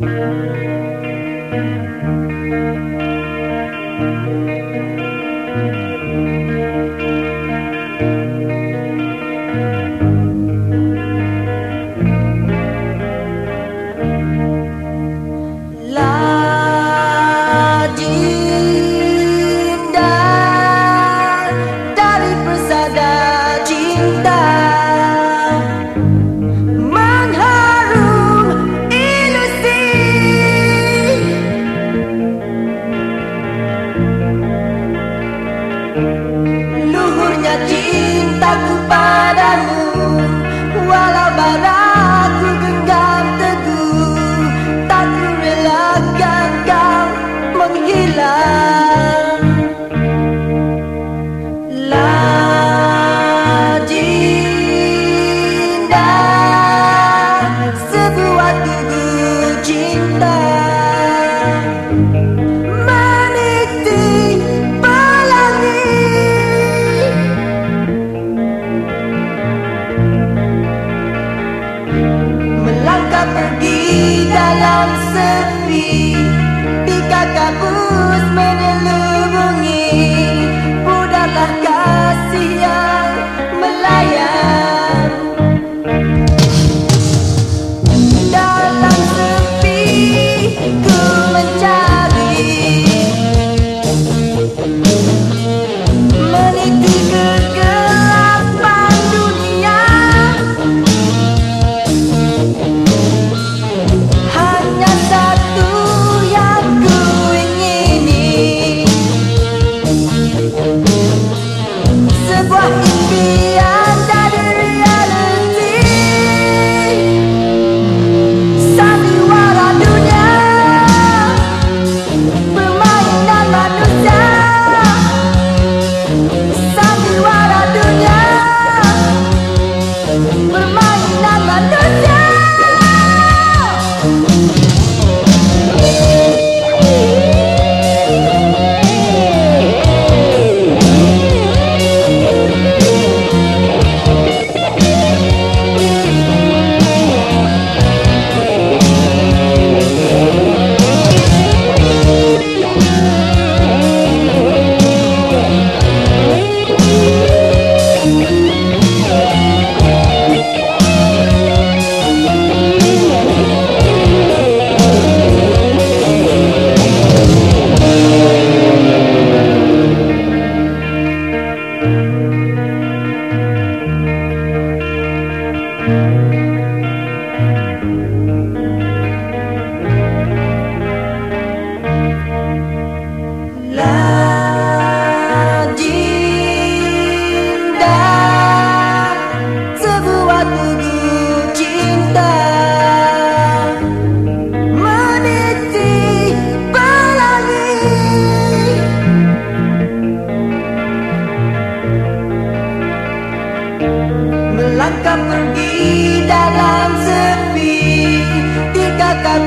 Thank you. sepi. Pika kabus menelubungi Budarlah kasih yang melayang. Dalam sepi ku mencari I kau pergi dalam sepi. Tinggalkan